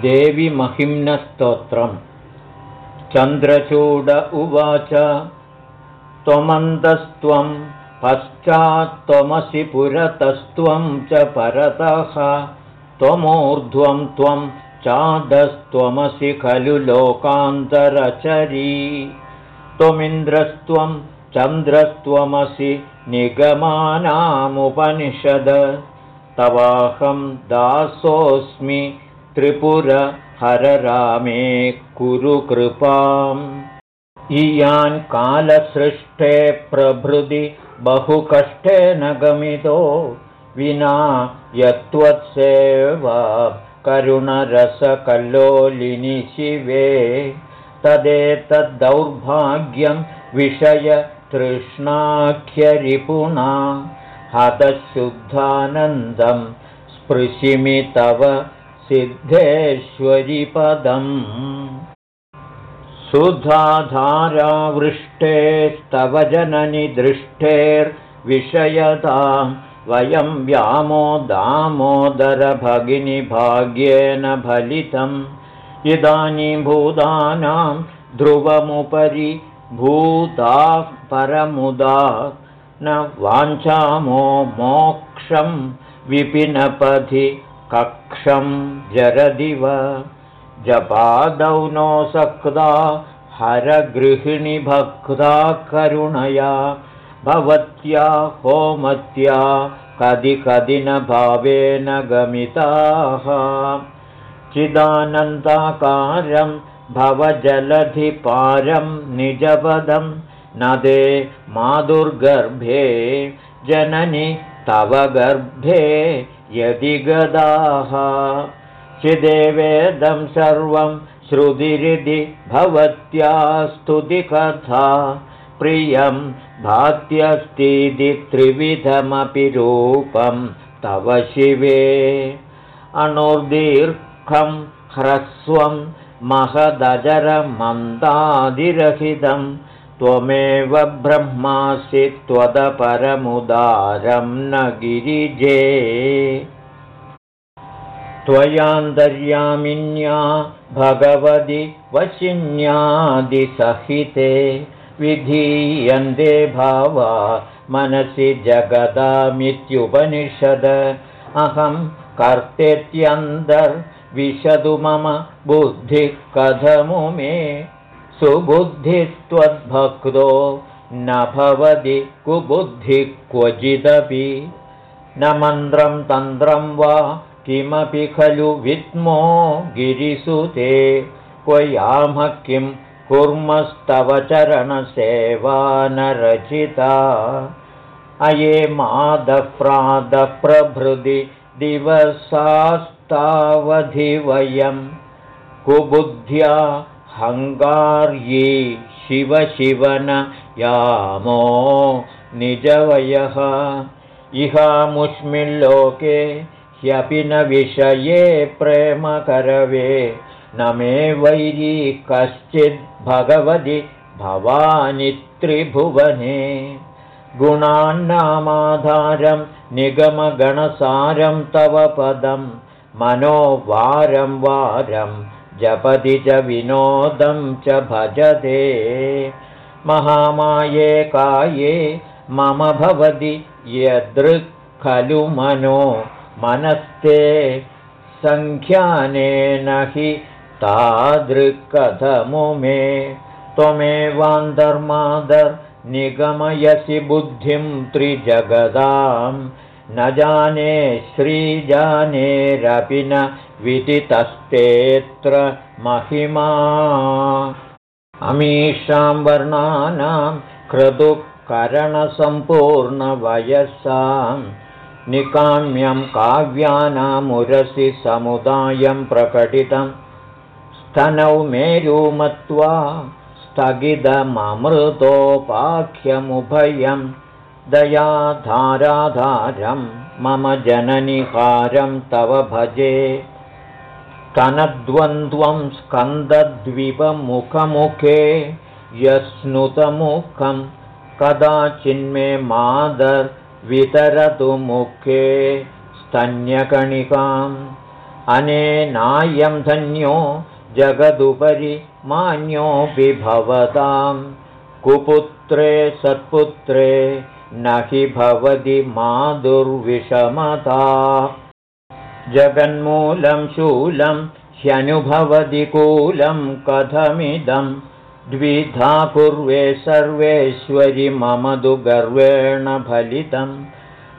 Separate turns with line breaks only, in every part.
देविमहिम्नस्तोत्रम् चन्द्रचूड उवाच त्वमन्तस्त्वं पश्चात्त्वमसि पुरतस्त्वं च परतः त्वमूर्ध्वं त्वं चादस्त्वमसि खलु लोकान्तरचरी। त्वमिन्द्रस्त्वं चन्द्रस्त्वमसि निगमानामुपनिषद तवाहं दासोऽस्मि त्रिपुरहररामे कुरु कृपाम्। इयान् कालसृष्टे प्रभृति बहुकष्टेन गमितो। विना यत्त्वत्सेवा करुणरसकल्लोलिनि शिवे। तदेतद्दौर्भाग्यं विषय तृष्णाख्यरिपुणा। हतशुद्धानन्दं स्पृशिमि तव सिद्धेश्वरिपदम्। सुधाधारावृष्टेस्तव जननि दृष्टेर्विषयतां वयं व्यामो दामोदरभगिनि भाग्येन फलितम्। इदानीं भूतानां ध्रुवमुपरि भूताः परमुदा। न वाञ्छामो मोक्षं विपिनपथि कक्षं जरदिव। जपादौ नो सक्दा हरगृहिणि भक्ता करुणया। भवत्या होमत्या कदि कदि गमिताः। चिदानन्दाकारं भवजलधिपारं निजपदं नदे माधुर्गर्भे जननि तव गर्भे यदि गदाः। चिदेवेदं सर्वं श्रुतिरिति भवत्या स्तुतिकथा प्रियं भात्यस्तीति त्रिविधमपि रूपं तव शिवे। अणुर्दीर्घं ह्रस्वं महदजरमन्दादिरहितं त्वमेव ब्रह्मासि त्वदपरमुदारं न गिरिजे। त्वयान्तर्यामिन्या भगवति वशिन्यादिसहिते विधीयन्ते भावा मनसि जगदामित्युपनिषद। अहं कर्तेत्यन्तर्विशतु मम बुद्धिः कथमु मे सुबुद्धिस्त्वद्भक्तो न भवति कुबुद्धिः क्वचिदपि। न मन्त्रं तन्त्रं वा किमपि खलु विद्मो गिरिसुते क्वयामः किं कुर्मस्तव चरणसेवा न रचिता अये मादप्रादप्रभृति दिवसास्तावधि वयं कुबुद्ध्या हङ्गार्यी शिव शिवन यामो निजवयः। इहामुष्मिल्लोके ह्यपि न विषये प्रेमकरवे न मे वैरी कश्चिद्भगवति भवानि त्रिभुवने। गुणान्नामाधारं निगमगणसारं तव पदं मनो वारं वारं जपति च विनोदं च भजते। महामाये काये मम भवति यदृक् खलु मनो मनस्ते। सङ्ख्यानेन हि तादृक्कथमु मे। त्वमेवान्तर्मादर्निगमयसि बुद्धिं त्रिजगदां। न जाने श्रीजानेरपि न विदितस्तेऽत्र महिमा। अमीषां वर्णानां क्रतुकरणसम्पूर्णवयसाम् निकाम्यं काव्यानामुरसि समुदायं प्रकटितं। स्तनौ मेरुमत्वा स्थगितममृतोपाख्यमुभयं। दयाधाराधारं मम जननिहारं तव भजे स्तनद्वन्द्वं स्कन्दद्विपमुखमुखे यस्नुतमुखं कदाचिन्मे मादर् वितरतु मुखे स्तन्यकणिकां अनेनायं धन्यो जगदुपरि मान्योऽपि भवतां कुपुत्रे सत्पुत्रे न हि भवति माधुर्विषमता जगन्मूलं शूलं ह्यनुभवति कूलं कथमिदं। द्विधा पूर्वे सर्वेश्वरि मम दु गर्वेण फलितं।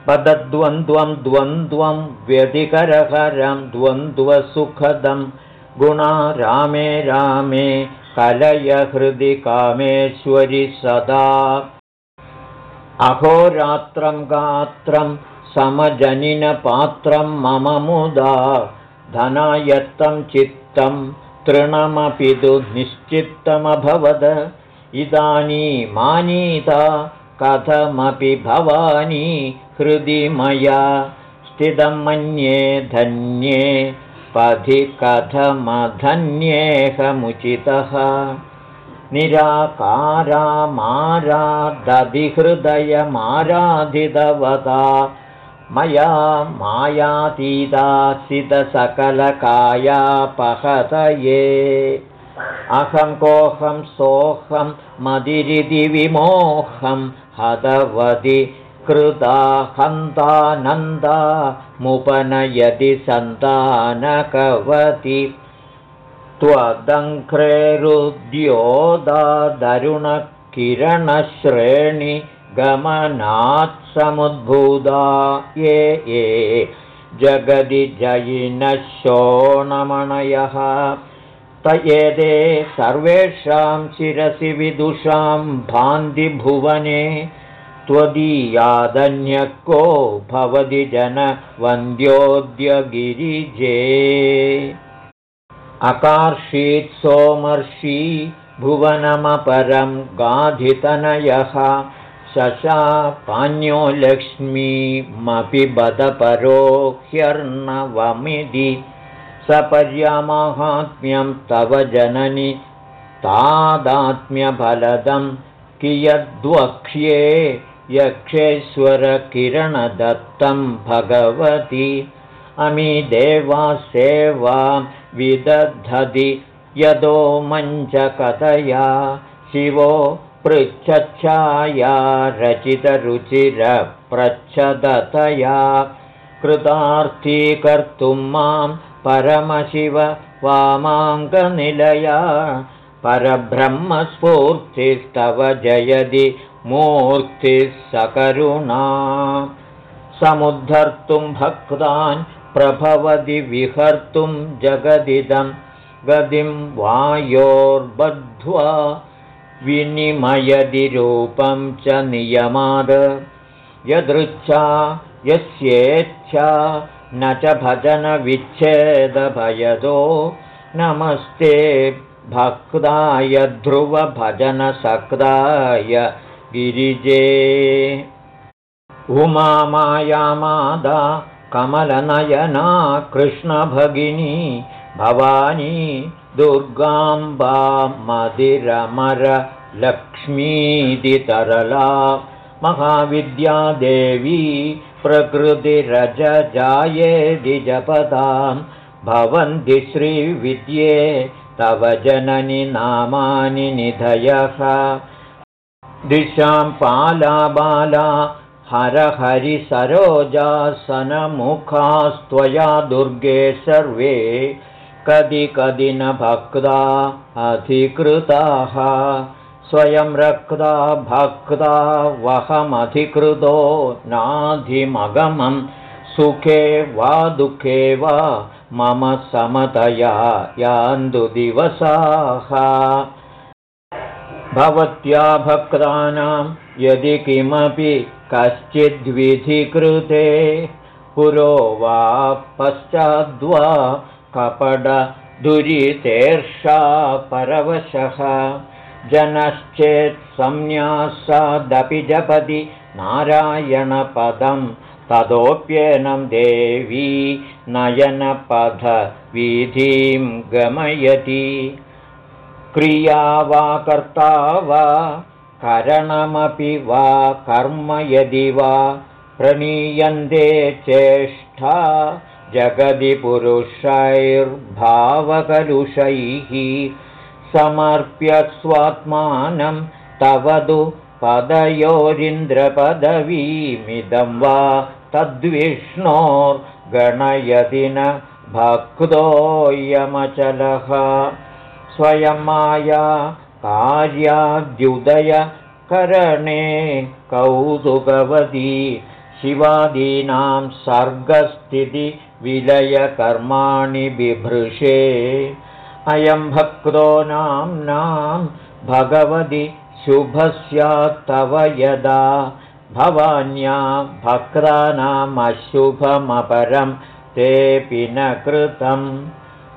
पदद्वन्द्वं द्वन्द्वं व्यधिकरहरं द्वन्द्वसुखदं। गुणा रामे रामे कलय हृदि कामेश्वरि सदा अहोरात्रं गात्रं समजनिनपात्रं मम मुदा धनायत्तं चित्तं तृणमपि तु निश्चित्तमभवद इदानीमानीता कथमपि भवानी हृदि मया। स्थितं मन्ये धन्ये पथि कथमधन्येऽहमुचितः निराकारामारादधिहृदयमाराधितवता मया मायातीदासितसकलकायापहतये अहं कोऽहं सोऽहं मदिरिति विमोहं हतवति कृता हन्तानन्दा मुपनयति सन्तानकवति त्वदङ्घ्रेरुद्योदादरुणकिरणश्रेणि गमनात् समुद्भूता ये ये जगदि जयिनः त एते सर्वेषां शिरसि विदुषां भान्तिभुवने त्वदीयादन्यः को भवति जनवन्द्योद्यगिरिजे अकार्षीत् सोमर्षी भुवनमपरं गाधितनयः। शशापान्यो लक्ष्मीमपि बदपरो ह्यर्णवमिति सपर्यमाहात्म्यं तव जननि तादात्म्यफलदं कियद्वक्ष्ये यक्षेश्वरकिरणदत्तं भगवति। अमी देवासेवां विदधति। यदो मञ्चकतया शिवो पृच्छच्छाया रचितरुचिरप्रच्छदतया। कृतार्थीकर्तुं मां परमशिव वामाङ्गनिलया। परब्रह्मस्फूर्तिस्तव जयदि मूर्तिः सकरुणा। समुद्धर्तुं भक्तान् प्रभवति विहर्तुं जगदिदं गतिं वायोर्बद्ध्वा विनिमयदि रूपं च नियमाद। यदृच्छा यस्येच्छा न च भजनविच्छेदभयदो। नमस्ते भक्ताय ध्रुवभजनसक्ताय गिरिजे। उमामायामादा कमलनयना कृष्णभगिनी भवानी दुर्गाम्बा मदिरमरलक्ष्मीदितरला महाविद्यादेवी प्रकृतिरजजायेदिजपदां भवन्ति श्रीविद्ये तव जननि नामानि निधयः। दिशां पाला बाला हरहरिसरोजासनमुखास्त्वया दुर्गे सर्वे कदि कदि न भक्ता अधिकृताः। स्वयं रक्ता भक्ता वहमधिकृतो नाधिमगमं सुखे वा दुःखे वा मम समतया यान्तु दिवसाः भवत्या भक्तानां यदि किमपि कश्चिद्विधिकृते पुरो वा पश्चाद्वा कपडदुरितेर्षा परवशः। जनश्चेत् संन्यासादपि जपति नारायणपदं ततोऽप्येनं देवी नयनपथवीधिं गमयति क्रिया वा कर्ता वा करणमपि वा कर्म यदि वा प्रणीयन्ते चेष्टा जगदि पुरुषैर्भावकलुषैः। समर्प्य स्वात्मानं तवदु पदयोरिन्द्रपदवीमिदं वा तद्विष्णोर्गणयति न भक्तोऽयमचलः स्वयं माया कार्याद्युदयकरणे कौतुकवती शिवादीनां सर्गस्थितिविलयकर्माणि बिभृशे अयं भक्तो नाम्नां भगवति शुभस्यात्तव यदा भवान्या भक्तानामशुभमपरं तेऽपि न कृतं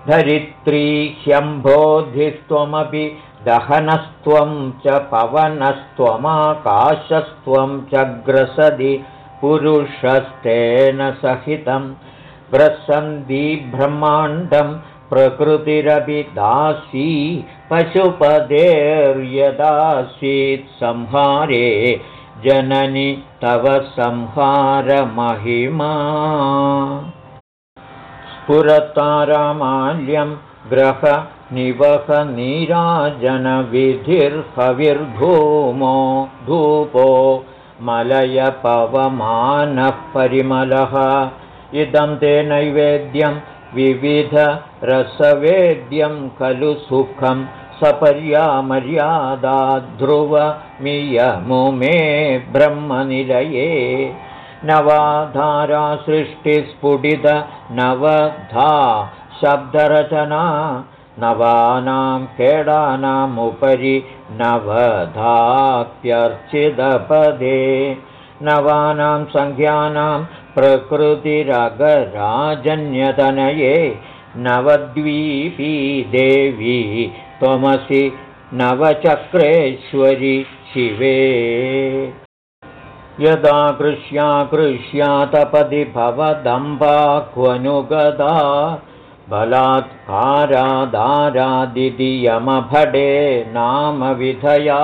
धरित्री ह्यम्भोधिस्त्वमपि दहनस्त्वं च पवनस्त्वमाकाशस्त्वं च ग्रसदि पुरुषस्तेन सहितं ग्रसन्ति ब्रह्माण्डं प्रकृतिरपि दासी पशुपदेर्यदासीत् संहारे जननि तव संहारमहिमा स्फुरतारामाल्यं ग्रहनिवहनीराजनविधिर्हविर्भूमो धूपो मलयपवमानः परिमलः इदं ते नैवेद्यं विविधरसवेद्यं खलु सुखं सपर्यामर्यादा ध्रुवमियमुमे ब्रह्मनिलये नवाधारा सृष्टिस्फुटित नवधा शब्दरचना नवानां खेडानामुपरि नवधाप्यर्चितपदे। नवानां सङ्ख्यानां प्रकृतिरगराजन्यतनये नवद्वीपी देवी त्वमसि नवचक्रेश्वरि शिवे यदा कृष्याकृष्यातपदि भवदम्बाक्वनुगदा बलात्कारादारादियमभटे नामविधया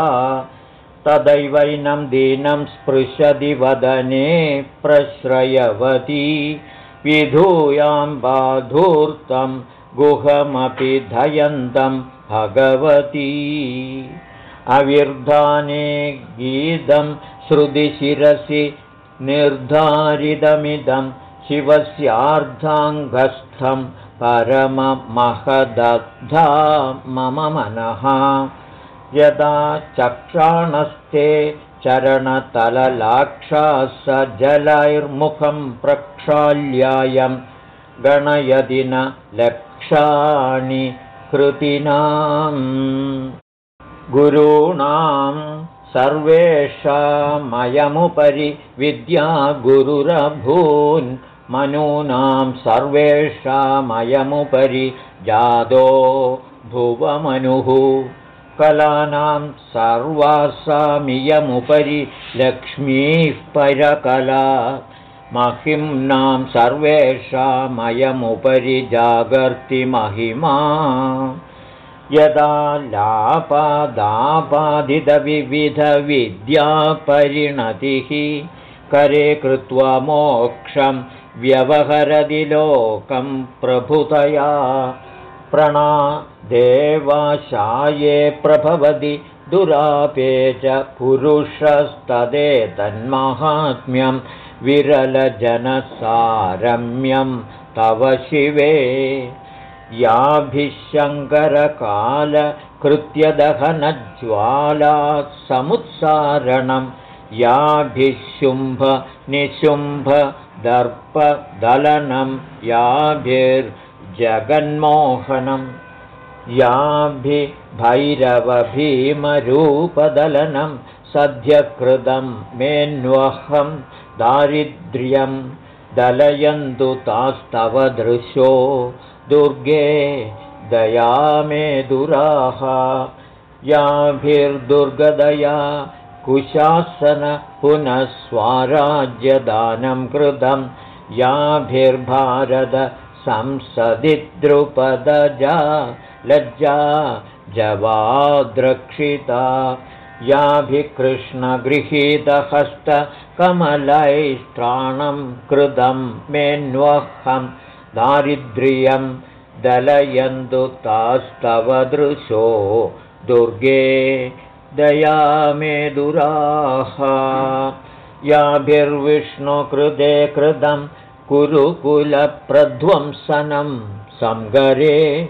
तदैवैनं दीनं स्पृशति वदने प्रश्रयवती। विधूयां बाधूर्तं गुहमपि धयन्तं भगवती। अविर्धाने गीतं श्रुतिशिरसि निर्धारितमिदं शिवस्यार्धाङ्गस्थं परममहदग्धा मम मनः। यदा चक्षाणस्ते चरणतललाक्षा स जलैर्मुखं प्रक्षाल्यायं गणयदि न लक्षाणि कृतीनाम् गुरूणां सर्वेषामयमुपरि विद्या गुरुरभून् मनूनां सर्वेषामयमुपरि जादो भुवमनुः। कलानां सर्वासामियमुपरि लक्ष्मीः परकला महिम्नां सर्वेषामयमुपरि जागर्ति महिमा यदा लापादापादितविविधविद्यापरिणतिः करे कृत्वा मोक्षं व्यवहरति लोकं प्रभुतया। प्रणा देवाशाये प्रभवति दुरापे च पुरुषस्तदेतन्माहात्म्यं विरलजनसारम्यं तव शिवे याभिशङ्करकालकृत्यदहनज्वाला समुत्सारणं याभिशुम्भ निशुम्भ दर्पदलनं याभिर्जगन्मोहनं याभिभैरवभीमरूपदलनं सद्यकृतं मेन्वहं दारिद्र्यं दलयन्तु तास्तव दृशो दुर्गे दयामे दुराः। याभिर्दुर्गदया कुशासन पुनः स्वाराज्यदानं कृतं। याभिर्भारत संसदि द्रुपदजा लज्जा जवाद्रक्षिता। याभिकृष्णगृहीतहस्तकमलैष्ट्राणं कृतं मेन्वहं दारिद्र्यं दलयन्तु तास्तव दृशो। दुर्गे दयामे दुराः। याभिर्विष्णुकृते कृतं कुरुकुलप्रध्वंसनं। संगरे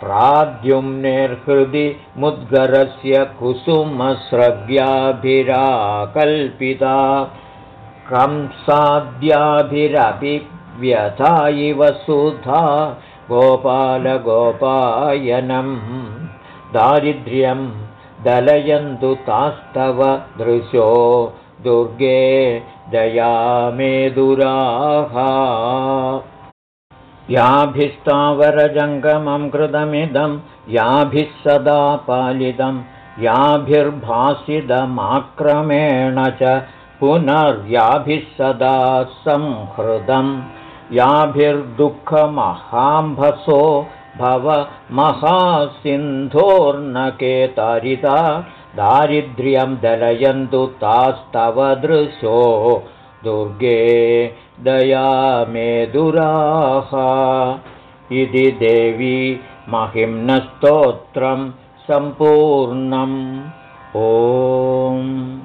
प्राद्युम्नेर्हृदि मुद्गरस्य कुसुमस्रग्याभिराकल्पिता। कंसाद्याभिरपि व्यथा इव सुधा गोपालगोपायनं। दारिद्र्यं दलयन्तु तास्तव दृशो। दुर्गे दयामेदुराः याभिस्तावरजङ्गमं कृतमिदं याभिः सदा पालितं याभिर्भासिदमाक्रमेण च पुनर्याभिः सदा संहृदम् याभिर्दुःखमहाम्भसो भव महासिन्धोर्नकेतरिता दारिद्र्यं दलयन्तु तास्तव दृशो। दुर्गे दयामे दुराः। इति देवी महिम्नस्तोत्रं सम्पूर्णम्। ओम्